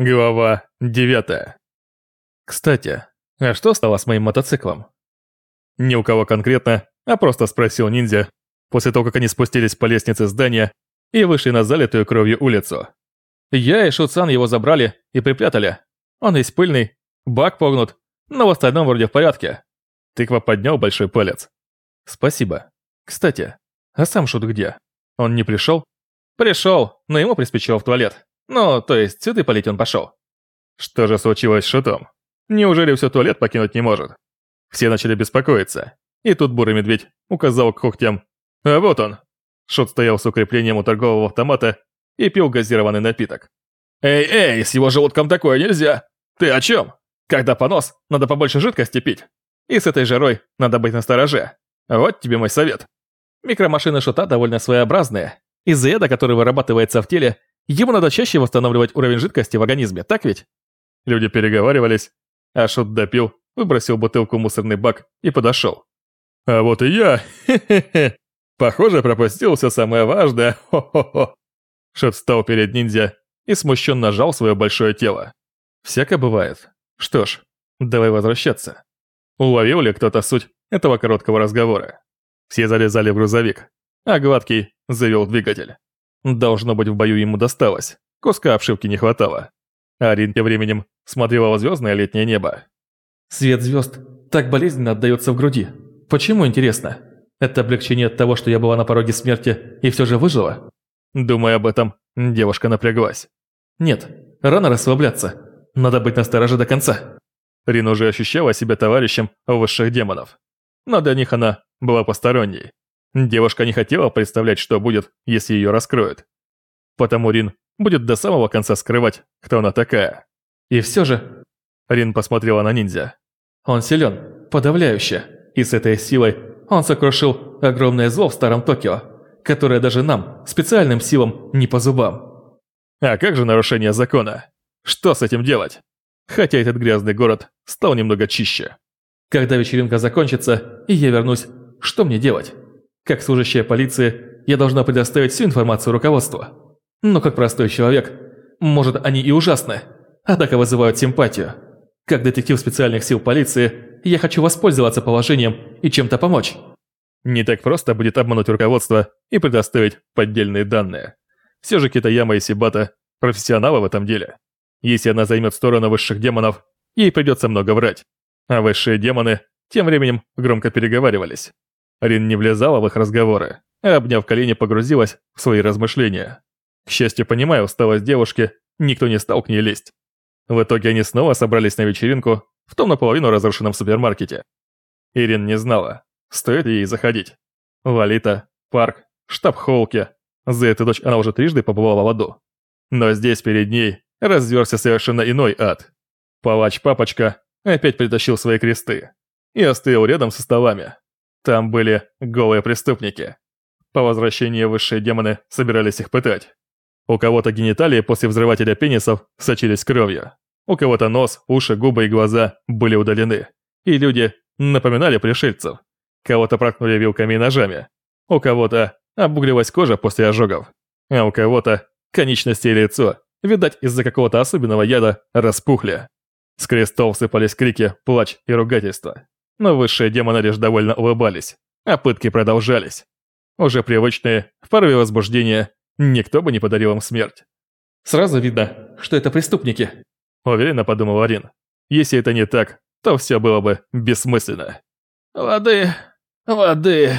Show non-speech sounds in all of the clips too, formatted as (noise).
Глава 9. Кстати, а что стало с моим мотоциклом? Ни у кого конкретно, а просто спросил ниндзя, после того, как они спустились по лестнице здания и вышли на залитую кровью улицу. Я и Шуцан его забрали и припрятали. Он весь пыльный, бак погнут, но в остальном вроде в порядке. Тыква поднял большой палец. Спасибо. Кстати, а сам Шут где? Он не пришел? Пришел, но ему приспичило в туалет. Ну, то есть цветы полить он пошел. Что же случилось с Шутом? Неужели все туалет покинуть не может? Все начали беспокоиться. И тут бурый медведь указал к когтям. А вот он. Шут стоял с укреплением у торгового автомата и пил газированный напиток. «Эй, эй, с его желудком такое нельзя! Ты о чем? Когда понос, надо побольше жидкости пить. И с этой жарой надо быть настороже. Вот тебе мой совет». Микромашины Шута довольно своеобразные. Из-за яда, который вырабатывается в теле, Ему надо чаще восстанавливать уровень жидкости в организме, так ведь? Люди переговаривались, а Шут допил, выбросил бутылку в мусорный бак и подошел. А вот и я, хе-хе-хе. Похоже, пропустил все самое важное, хо-хо-хо. Шут встал перед ниндзя и смущенно нажал свое большое тело. Всяко бывает. Что ж, давай возвращаться. Уловил ли кто-то суть этого короткого разговора? Все залезали в грузовик, а Гладкий завел двигатель. Должно быть, в бою ему досталось. Куска обшивки не хватало. А Рин тем временем смотрела в звездное летнее небо. Свет звезд так болезненно отдается в груди. Почему, интересно? Это облегчение от того, что я была на пороге смерти и все же выжила? Думая об этом, девушка напряглась. Нет, рано расслабляться. Надо быть настороже до конца. Рин уже ощущала себя товарищем высших демонов. Но для них она была посторонней. Девушка не хотела представлять, что будет, если ее раскроют. Потому Рин будет до самого конца скрывать, кто она такая. И все же... Рин посмотрела на ниндзя. Он силен, подавляюще, и с этой силой он сокрушил огромное зло в старом Токио, которое даже нам, специальным силам, не по зубам. А как же нарушение закона? Что с этим делать? Хотя этот грязный город стал немного чище. Когда вечеринка закончится, и я вернусь, что мне делать? Как служащая полиции, я должна предоставить всю информацию руководству. Но как простой человек, может, они и ужасны, однако вызывают симпатию. Как детектив специальных сил полиции, я хочу воспользоваться положением и чем-то помочь. Не так просто будет обмануть руководство и предоставить поддельные данные. Все же Китаяма и Сибата – профессионалы в этом деле. Если она займет сторону высших демонов, ей придется много врать. А высшие демоны тем временем громко переговаривались. Рин не влезала в их разговоры, а обняв колени погрузилась в свои размышления. К счастью, понимая усталость девушки, никто не стал к ней лезть. В итоге они снова собрались на вечеринку в том наполовину разрушенном супермаркете. Ирин не знала, стоит ли ей заходить. Валита, парк, штаб Холки. За эту дочь она уже трижды побывала в аду. Но здесь перед ней разверся совершенно иной ад. Палач-папочка опять притащил свои кресты и остыл рядом со столами, там были голые преступники. По возвращении высшие демоны собирались их пытать. У кого-то гениталии после взрывателя пенисов сочились кровью. У кого-то нос, уши, губы и глаза были удалены. И люди напоминали пришельцев. Кого-то проткнули вилками и ножами. У кого-то обуглилась кожа после ожогов. А у кого-то конечности и лицо, видать, из-за какого-то особенного яда, распухли. С крестов сыпались крики, плач и ругательства но высшие демоны лишь довольно улыбались, а пытки продолжались. Уже привычные, в порыве возбуждения, никто бы не подарил им смерть. «Сразу видно, что это преступники», – уверенно подумал Арин. «Если это не так, то все было бы бессмысленно». «Воды, воды,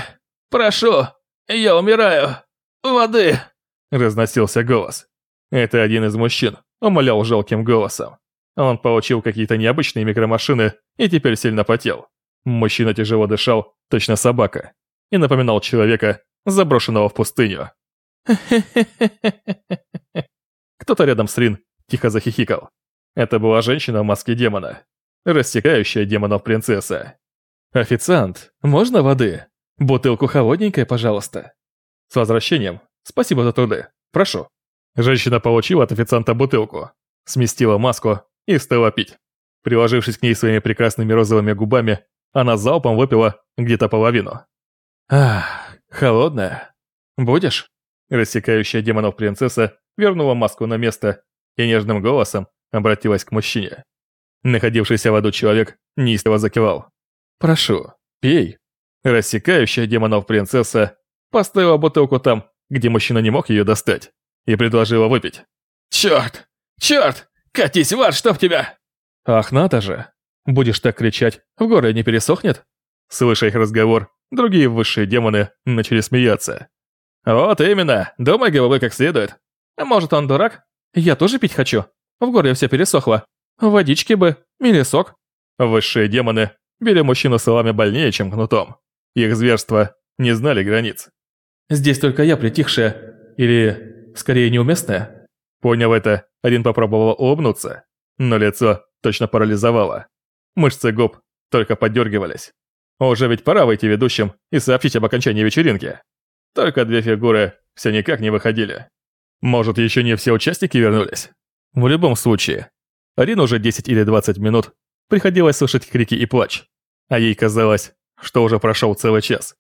прошу, я умираю, воды!» – разносился голос. Это один из мужчин умолял жалким голосом. Он получил какие-то необычные микромашины и теперь сильно потел. Мужчина тяжело дышал, точно собака, и напоминал человека, заброшенного в пустыню. (laughs) Кто-то рядом с Рин тихо захихикал. Это была женщина в маске демона, рассекающая демонов принцесса. «Официант, можно воды? Бутылку холодненькой, пожалуйста». «С возвращением. Спасибо за труды. Прошу». Женщина получила от официанта бутылку, сместила маску и стала пить. Приложившись к ней своими прекрасными розовыми губами, она залпом выпила где-то половину. «Ах, холодная. Будешь?» Рассекающая демонов принцесса вернула маску на место и нежным голосом обратилась к мужчине. Находившийся в аду человек неистово закивал. «Прошу, пей». Рассекающая демонов принцесса поставила бутылку там, где мужчина не мог ее достать, и предложила выпить. «Черт! Черт! Катись в ад, чтоб тебя!» «Ах, надо же! Будешь так кричать, в горле не пересохнет?» Слыша их разговор, другие высшие демоны начали смеяться. «Вот именно, думай головой как следует. А может, он дурак? Я тоже пить хочу. В горле все пересохло. Водички бы, или сок». Высшие демоны били мужчину словами больнее, чем кнутом. Их зверства не знали границ. «Здесь только я притихшая, или, скорее, неуместная?» Поняв это, один попробовал улыбнуться, но лицо точно парализовало. Мышцы губ только подергивались. Уже ведь пора выйти ведущим и сообщить об окончании вечеринки. Только две фигуры все никак не выходили. Может, еще не все участники вернулись? В любом случае, Арин уже 10 или 20 минут приходилось слышать крики и плач, а ей казалось, что уже прошел целый час.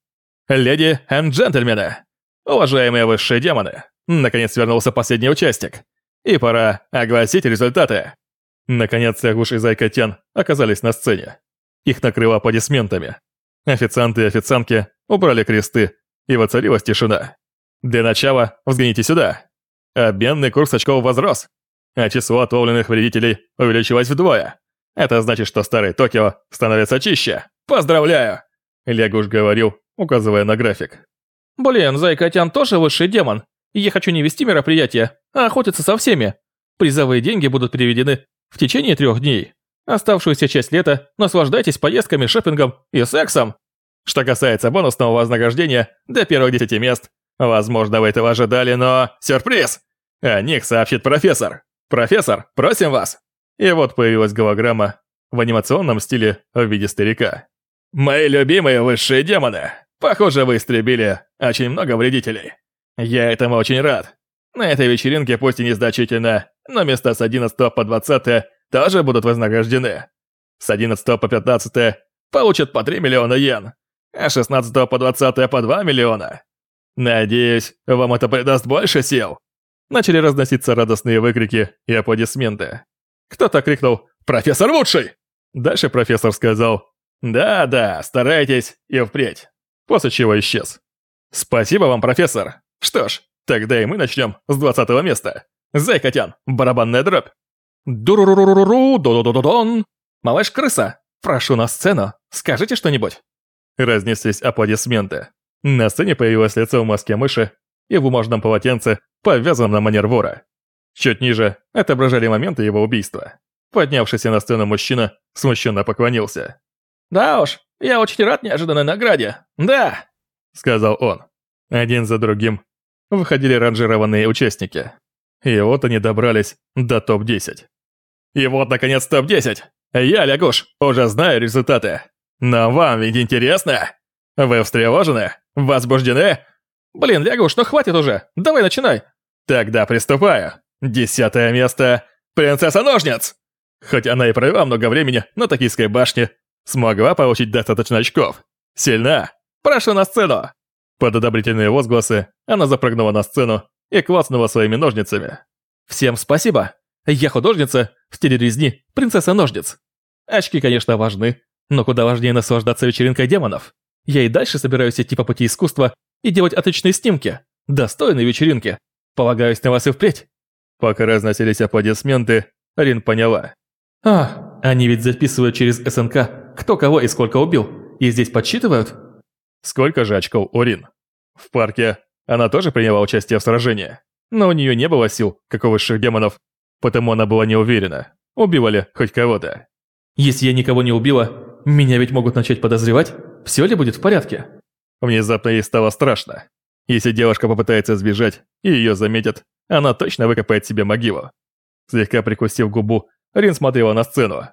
«Леди и джентльмены! Уважаемые высшие демоны! Наконец вернулся последний участник, и пора огласить результаты!» Наконец Ягуш и Зайка Тян оказались на сцене. Их накрыло аплодисментами. Официанты и официантки убрали кресты, и воцарилась тишина. Для начала взгляните сюда. Обменный курс очков возрос, а число отловленных вредителей увеличилось вдвое. Это значит, что старый Токио становится чище. Поздравляю!» Лягуш говорил, указывая на график. «Блин, Зайкотян тоже высший демон. Я хочу не вести мероприятие, а охотиться со всеми. Призовые деньги будут переведены в течение трех дней. Оставшуюся часть лета наслаждайтесь поездками, шопингом и сексом. Что касается бонусного вознаграждения до первых десяти мест, возможно, вы этого ожидали, но... Сюрприз! О них сообщит профессор. Профессор, просим вас. И вот появилась голограмма в анимационном стиле в виде старика. Мои любимые высшие демоны. Похоже, вы истребили очень много вредителей. Я этому очень рад. На этой вечеринке, пусть и незначительно, но места с 11 по 20 тоже будут вознаграждены. С 11 по 15 получат по 3 миллиона йен, а 16 по 20 по 2 миллиона. Надеюсь, вам это придаст больше сил. Начали разноситься радостные выкрики и аплодисменты. Кто-то крикнул «Профессор лучший!» Дальше профессор сказал «Да-да, старайтесь и впредь», после чего исчез. «Спасибо вам, профессор. Что ж, тогда и мы начнем с двадцатого места. Зайкотян, барабанная дробь». Дуруруруруру, до-до-до-дон. Малыш-крыса, прошу на сцену, скажите что-нибудь. Разнеслись аплодисменты. На сцене появилось лицо в маске мыши и в бумажном полотенце, повязанном на манер вора. Чуть ниже отображали моменты его убийства. Поднявшийся на сцену мужчина смущенно поклонился. «Да уж, я очень рад неожиданной награде, да!» Сказал он. Один за другим выходили ранжированные участники. И вот они добрались до топ-10. И вот, наконец, топ-10. Я, Лягуш, уже знаю результаты. Но вам ведь интересно? Вы встревожены? Возбуждены? Блин, Лягуш, ну хватит уже. Давай начинай. Тогда приступаю. Десятое место. Принцесса-ножниц. Хоть она и провела много времени на Токийской башне, смогла получить достаточно очков. Сильна. Прошу на сцену. Под одобрительные возгласы она запрыгнула на сцену и клацнула своими ножницами. «Всем спасибо! Я художница в стиле резни принцесса ножниц. Очки, конечно, важны, но куда важнее наслаждаться вечеринкой демонов. Я и дальше собираюсь идти по пути искусства и делать отличные снимки, достойные вечеринки. Полагаюсь на вас и впредь». Пока разносились аплодисменты, Рин поняла. «А, они ведь записывают через СНК, кто кого и сколько убил, и здесь подсчитывают?» Сколько же очков у Рин? В парке она тоже приняла участие в сражении, но у нее не было сил, как у высших демонов, потому она была не уверена, убивали хоть кого-то. «Если я никого не убила, меня ведь могут начать подозревать, все ли будет в порядке?» Внезапно ей стало страшно. Если девушка попытается сбежать и ее заметят, она точно выкопает себе могилу. Слегка прикусив губу, Рин смотрела на сцену.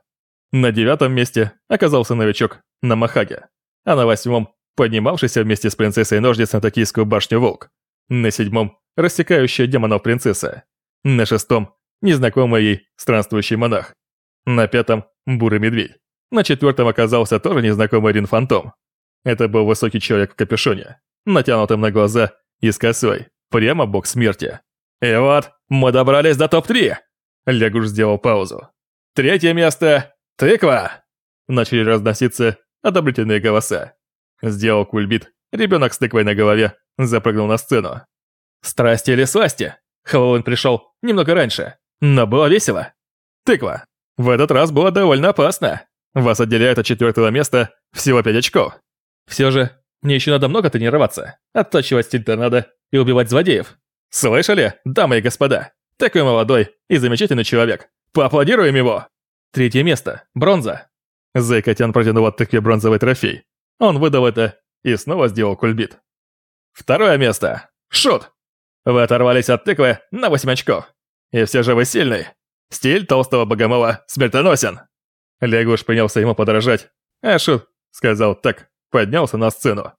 На девятом месте оказался новичок на Махаге, а на восьмом поднимавшийся вместе с принцессой ножниц на Токийскую башню волк. На седьмом – рассекающая демонов принцесса. На шестом – незнакомый ей странствующий монах. На пятом – бурый медведь. На четвертом оказался тоже незнакомый Рин Фантом. Это был высокий человек в капюшоне, натянутым на глаза и с косой, прямо бок смерти. И вот, мы добрались до топ-3! Лягуш сделал паузу. «Третье место! Тыква!» Начали разноситься одобрительные голоса. Сделал кульбит, ребенок с тыквой на голове запрыгнул на сцену. Страсти или сласти? Хэллоуин пришел немного раньше, но было весело. Тыква. В этот раз было довольно опасно. Вас отделяет от четвертого места всего пять очков. Все же, мне еще надо много тренироваться, оттачивать стиль торнадо и убивать злодеев. Слышали, дамы и господа? Такой молодой и замечательный человек. Поаплодируем его! Третье место. Бронза. Зайкотян протянул от тыкве бронзовый трофей. Он выдал это и снова сделал кульбит. Второе место. Шут. Вы оторвались от тыквы на 8 очков. И все же вы сильный. Стиль толстого богомола смертоносен. Лягуш принялся ему подражать. А Шут сказал так, поднялся на сцену.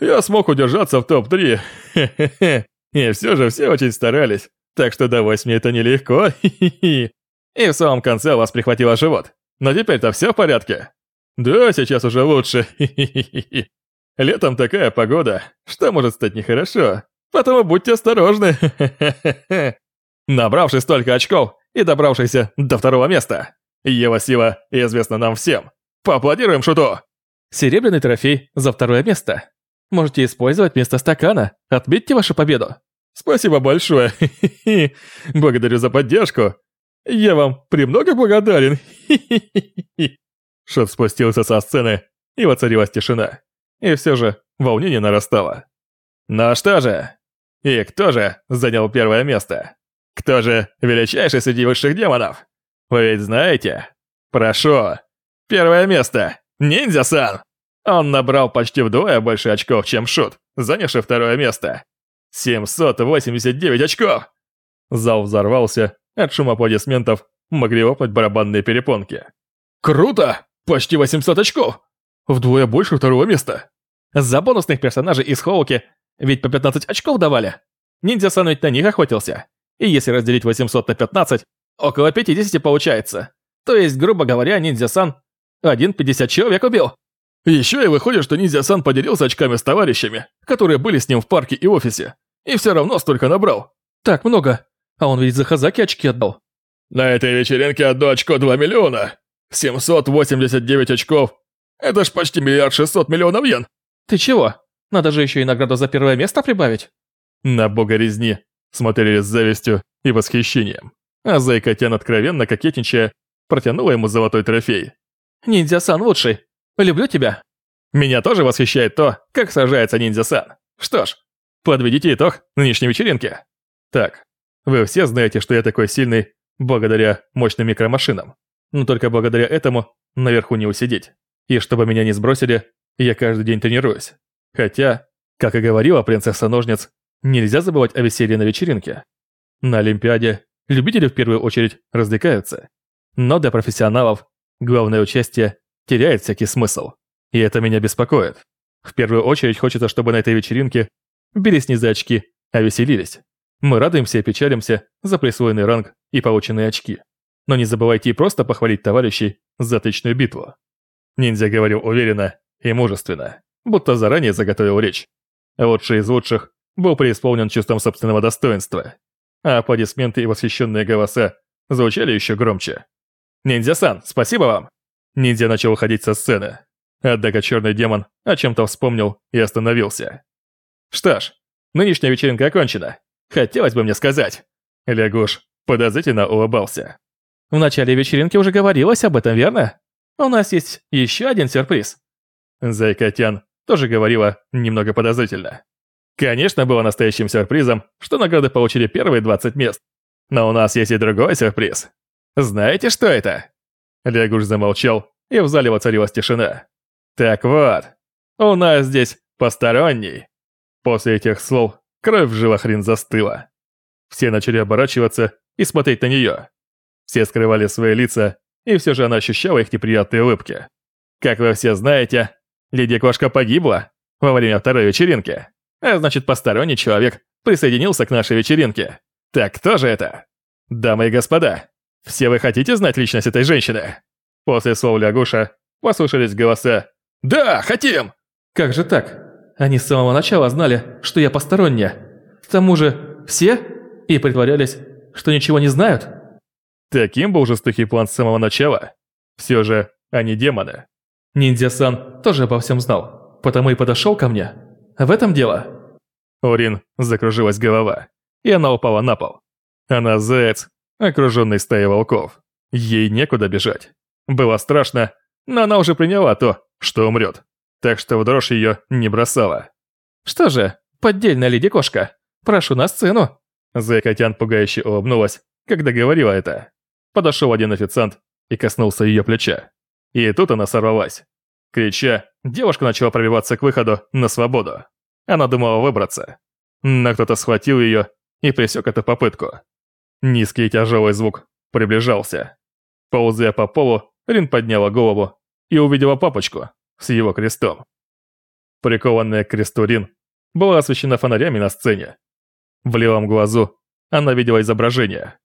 Я смог удержаться в топ-3. Хе-хе-хе. И все же все очень старались. Так что до восьми это нелегко. И в самом конце вас прихватило живот. Но теперь-то все в порядке? Да, сейчас уже лучше. Летом такая погода, что может стать нехорошо. Потому будьте осторожны. Набравший столько очков и добравшийся до второго места. Ева Сила известна нам всем. Поаплодируем шуту. Серебряный трофей за второе место. Можете использовать вместо стакана. Отметьте вашу победу. Спасибо большое. Благодарю за поддержку. Я вам премного благодарен. Шот спустился со сцены, и воцарилась тишина. И все же волнение нарастало. Ну что же? И кто же занял первое место? Кто же величайший среди высших демонов? Вы ведь знаете? Прошу. Первое место. Ниндзя-сан! Он набрал почти вдвое больше очков, чем Шут, занявший второе место. 789 очков! Зал взорвался, от шума аплодисментов могли опнуть барабанные перепонки. Круто! Почти 800 очков! Вдвое больше второго места. За бонусных персонажей из Хоуки ведь по 15 очков давали. Ниндзя-сан ведь на них охотился. И если разделить 800 на 15, около 50 получается. То есть, грубо говоря, ниндзя-сан 1,50 человек убил. Еще и выходит, что ниндзя-сан поделился очками с товарищами, которые были с ним в парке и офисе. И все равно столько набрал. Так много. А он ведь за Хазаки очки отдал. На этой вечеринке одно очко 2 миллиона. 789 очков. Это ж почти миллиард шестьсот миллионов йен. Ты чего? Надо же еще и награду за первое место прибавить. На бога резни смотрели с завистью и восхищением. А Зайка Тян, откровенно кокетничая, протянула ему золотой трофей. «Ниндзя-сан лучший. Люблю тебя». Меня тоже восхищает то, как сражается ниндзя-сан. Что ж, подведите итог нынешней вечеринки. Так, вы все знаете, что я такой сильный благодаря мощным микромашинам. Но только благодаря этому наверху не усидеть. И чтобы меня не сбросили, я каждый день тренируюсь. Хотя, как и говорила принцесса-ножниц, нельзя забывать о веселье на вечеринке. На Олимпиаде любители в первую очередь развлекаются. Но для профессионалов главное участие теряет всякий смысл. И это меня беспокоит. В первую очередь хочется, чтобы на этой вечеринке бились не за очки, а веселились. Мы радуемся и печалимся за присвоенный ранг и полученные очки. Но не забывайте и просто похвалить товарищей за отличную битву. Ниндзя говорил уверенно и мужественно, будто заранее заготовил речь. Лучший из лучших был преисполнен чувством собственного достоинства, а аплодисменты и восхищенные голоса звучали еще громче. «Ниндзя-сан, спасибо вам!» Ниндзя начал уходить со сцены. Однако черный демон о чем-то вспомнил и остановился. «Что ж, нынешняя вечеринка окончена. Хотелось бы мне сказать». Лягуш подозрительно улыбался. «В начале вечеринки уже говорилось об этом, верно? У нас есть еще один сюрприз». Зайка Тян тоже говорила немного подозрительно. Конечно, было настоящим сюрпризом, что награды получили первые 20 мест. Но у нас есть и другой сюрприз. Знаете, что это? Лягуш замолчал, и в зале воцарилась тишина. Так вот, у нас здесь посторонний. После этих слов кровь в жилах Рин застыла. Все начали оборачиваться и смотреть на нее. Все скрывали свои лица, и все же она ощущала их неприятные улыбки. Как вы все знаете, Леди Кошка погибла во время второй вечеринки. А значит, посторонний человек присоединился к нашей вечеринке. Так кто же это? Дамы и господа, все вы хотите знать личность этой женщины? После слов Лягуша послышались голоса «Да, хотим!» Как же так? Они с самого начала знали, что я посторонняя. К тому же, все? И притворялись, что ничего не знают? Таким был жестокий план с самого начала. Все же, они демоны. Ниндзя-сан тоже обо всем знал, потому и подошел ко мне. В этом дело. У Рин закружилась голова, и она упала на пол. Она заяц, окруженный стаей волков. Ей некуда бежать. Было страшно, но она уже приняла то, что умрет. Так что в дрожь ее не бросала. «Что же, поддельная леди-кошка, прошу на сцену!» Зайкотян пугающе улыбнулась, когда говорила это. Подошел один официант и коснулся ее плеча. И тут она сорвалась. Крича, девушка начала пробиваться к выходу на свободу. Она думала выбраться. Но кто-то схватил ее и пресек эту попытку. Низкий тяжелый звук приближался. Ползая по полу, Рин подняла голову и увидела папочку с его крестом. Прикованная к кресту Рин была освещена фонарями на сцене. В левом глазу она видела изображение.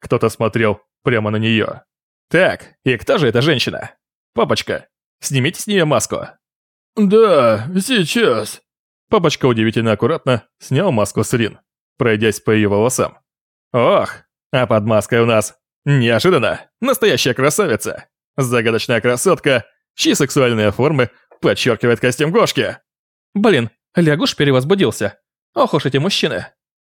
Кто-то смотрел прямо на нее. «Так, и кто же эта женщина? Папочка, снимите с нее маску». «Да, сейчас». Папочка удивительно аккуратно снял маску с Рин, пройдясь по ее волосам. «Ох, а под маской у нас неожиданно настоящая красавица, загадочная красотка, чьи сексуальные формы подчеркивает костюм кошки». «Блин, лягуш перевозбудился. Ох уж эти мужчины».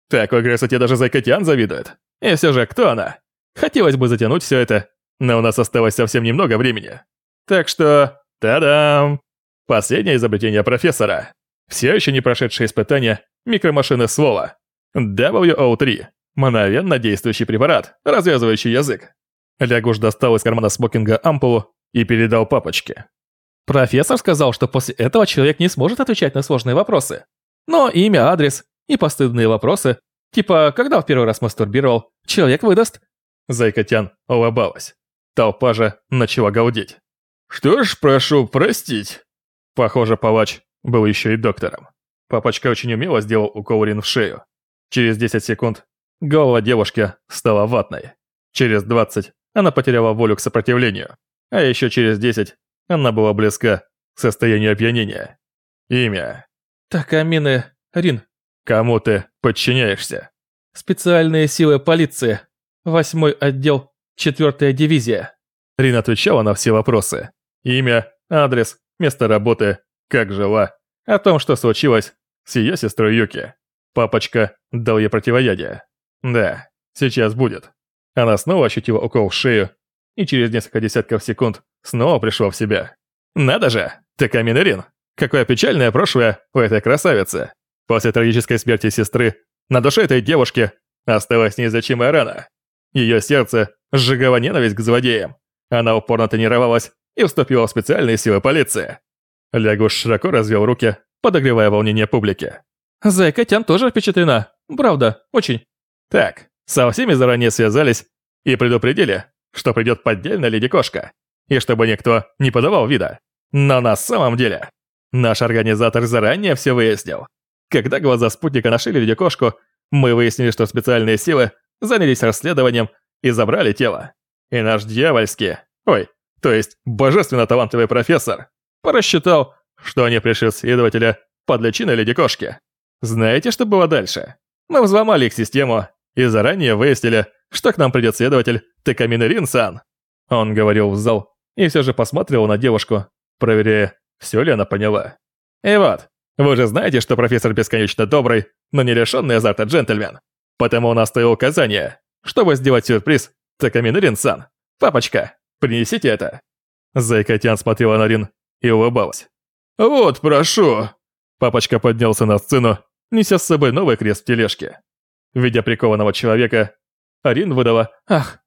Такой красоте даже Зайкотян завидует. И все же, кто она? Хотелось бы затянуть все это, но у нас осталось совсем немного времени. Так что, та-дам! Последнее изобретение профессора. Все еще не прошедшее испытание микромашины слова. WO3. Мгновенно действующий препарат, развязывающий язык. Лягуш достал из кармана смокинга ампулу и передал папочке. Профессор сказал, что после этого человек не сможет отвечать на сложные вопросы. Но имя, адрес и постыдные вопросы, типа «когда в первый раз мастурбировал?», человек выдаст. Зайкотян улыбалась. Толпа же начала гаудеть. «Что ж, прошу простить». Похоже, палач был еще и доктором. Папочка очень умело сделал укол Рин в шею. Через 10 секунд голова девушки стала ватной. Через 20 она потеряла волю к сопротивлению. А еще через 10 она была близка к состоянию опьянения. Имя. Такамины Рин. Кому ты подчиняешься? Специальные силы полиции. Восьмой отдел, четвертая дивизия. Рин отвечала на все вопросы. Имя, адрес, место работы, как жила, о том, что случилось с ее сестрой Юки. Папочка дал ей противоядие. Да, сейчас будет. Она снова ощутила укол в шею и через несколько десятков секунд снова пришла в себя. Надо же, Такамин Рин, какое печальное прошлое у этой красавицы. После трагической смерти сестры на душе этой девушки осталась неизлечимая рана. Ее сердце сжигало ненависть к злодеям. Она упорно тренировалась и вступила в специальные силы полиции. Лягуш широко развел руки, подогревая волнение публики. Зайка Тян тоже впечатлена. Правда, очень. Так, со всеми заранее связались и предупредили, что придет поддельная леди-кошка, и чтобы никто не подавал вида. Но на самом деле, наш организатор заранее все выяснил. Когда глаза спутника нашли ледикошку, мы выяснили, что специальные силы занялись расследованием и забрали тело. И наш дьявольский, ой, то есть божественно талантливый профессор, просчитал, что они пришлют следователя под личиной ледикошки. Знаете, что было дальше? Мы взломали их систему и заранее выяснили, что к нам придет следователь Текамина Рин-сан. Он говорил в зал и все же посмотрел на девушку, проверяя, все ли она поняла. И вот, вы же знаете, что профессор бесконечно добрый, но не лишенный азарта джентльмен. Потому он оставил указание, чтобы сделать сюрприз Такамин Рин-сан. Папочка, принесите это. Зайка Тян смотрела на Рин и улыбалась. «Вот, прошу!» Папочка поднялся на сцену, неся с собой новый крест в тележке. Видя прикованного человека, Арин выдала «Ах!»